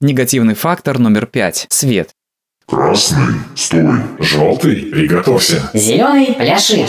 Негативный фактор номер пять – свет. Красный, стой, желтый, приготовься. Зеленый, пляши.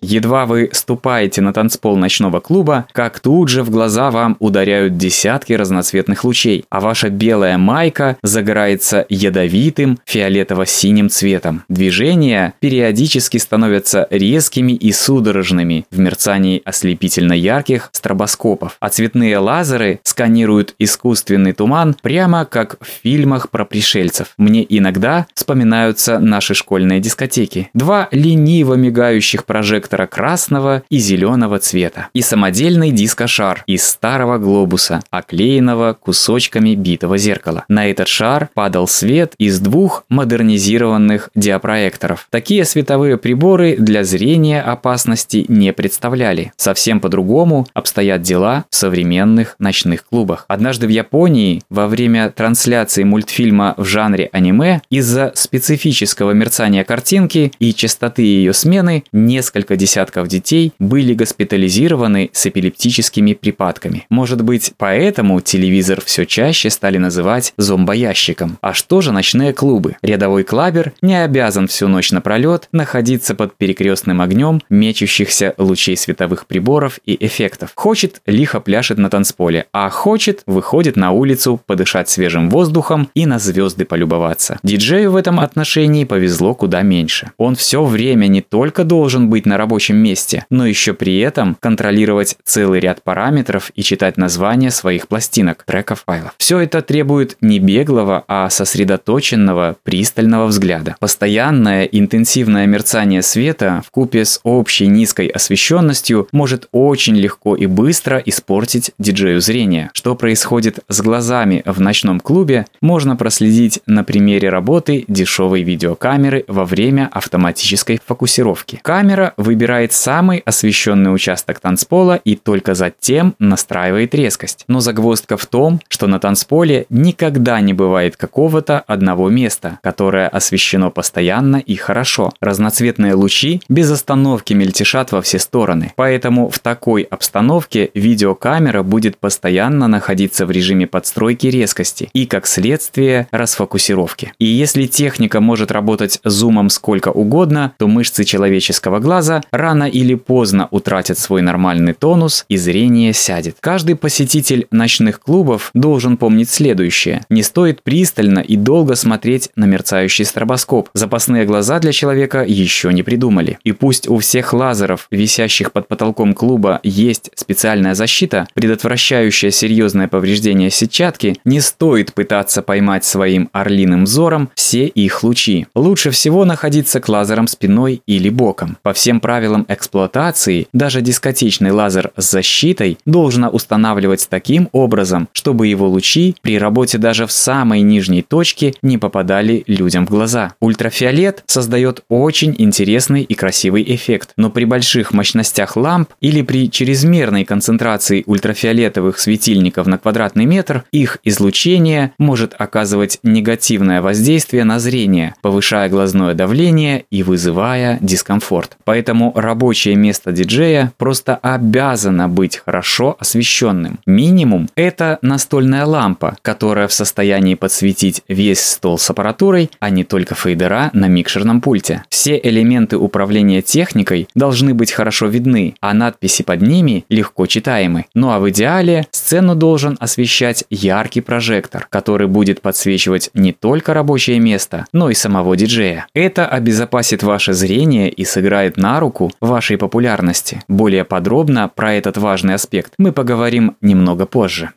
Едва вы ступаете на танцпол ночного клуба, как тут же в глаза вам ударяют десятки разноцветных лучей, а ваша белая майка загорается ядовитым фиолетово-синим цветом. Движения периодически становятся резкими и судорожными в мерцании ослепительно ярких стробоскопов, а цветные лазеры сканируют искусственный туман прямо как в фильмах про пришельцев. Мне иногда вспоминаются наши школьные дискотеки. Два лениво мигающих прожектора красного и зеленого цвета. И самодельный дискошар из старого глобуса, оклеенного кусочками битого зеркала. На этот шар падал свет из двух модернизированных диапроекторов. Такие световые приборы для зрения опасности не представляли. Совсем по-другому обстоят дела в современных ночных клубах. Однажды в Японии во время трансляции мультфильма в жанре аниме аниме из-за специфического мерцания картинки и частоты ее смены несколько десятков детей были госпитализированы с эпилептическими припадками. Может быть, поэтому телевизор все чаще стали называть зомбоящиком. А что же ночные клубы? Рядовой клабер не обязан всю ночь напролет находиться под перекрестным огнем мечущихся лучей световых приборов и эффектов. Хочет, лихо пляшет на танцполе, а хочет, выходит на улицу подышать свежим воздухом и на звезды полюбоваться нравится. Диджею в этом отношении повезло куда меньше. Он все время не только должен быть на рабочем месте, но еще при этом контролировать целый ряд параметров и читать названия своих пластинок, треков, файлов. Все это требует не беглого, а сосредоточенного, пристального взгляда. Постоянное интенсивное мерцание света в купе с общей низкой освещенностью может очень легко и быстро испортить диджею зрение. Что происходит с глазами в ночном клубе, можно проследить на примере примере работы дешевой видеокамеры во время автоматической фокусировки. Камера выбирает самый освещенный участок танцпола и только затем настраивает резкость. Но загвоздка в том, что на танцполе никогда не бывает какого-то одного места, которое освещено постоянно и хорошо. Разноцветные лучи без остановки мельтешат во все стороны. Поэтому в такой обстановке видеокамера будет постоянно находиться в режиме подстройки резкости и, как следствие, расфокусировки И если техника может работать зумом сколько угодно, то мышцы человеческого глаза рано или поздно утратят свой нормальный тонус и зрение сядет. Каждый посетитель ночных клубов должен помнить следующее. Не стоит пристально и долго смотреть на мерцающий стробоскоп. Запасные глаза для человека еще не придумали. И пусть у всех лазеров, висящих под потолком клуба, есть специальная защита, предотвращающая серьезное повреждение сетчатки, не стоит пытаться поймать своим орлиным взором все их лучи. Лучше всего находиться к лазерам спиной или боком. По всем правилам эксплуатации, даже дискотечный лазер с защитой должно устанавливать таким образом, чтобы его лучи при работе даже в самой нижней точке не попадали людям в глаза. Ультрафиолет создает очень интересный и красивый эффект, но при больших мощностях ламп или при чрезмерной концентрации ультрафиолетовых светильников на квадратный метр, их излучение может оказывать негативное воздействие на зрение, повышая глазное давление и вызывая дискомфорт. Поэтому рабочее место диджея просто обязано быть хорошо освещенным. Минимум – это настольная лампа, которая в состоянии подсветить весь стол с аппаратурой, а не только фейдера на микшерном пульте. Все элементы управления техникой должны быть хорошо видны, а надписи под ними легко читаемы. Ну а в идеале сцену должен освещать яркий прожектор, который будет подсвечивать не только только рабочее место, но и самого диджея. Это обезопасит ваше зрение и сыграет на руку вашей популярности. Более подробно про этот важный аспект мы поговорим немного позже.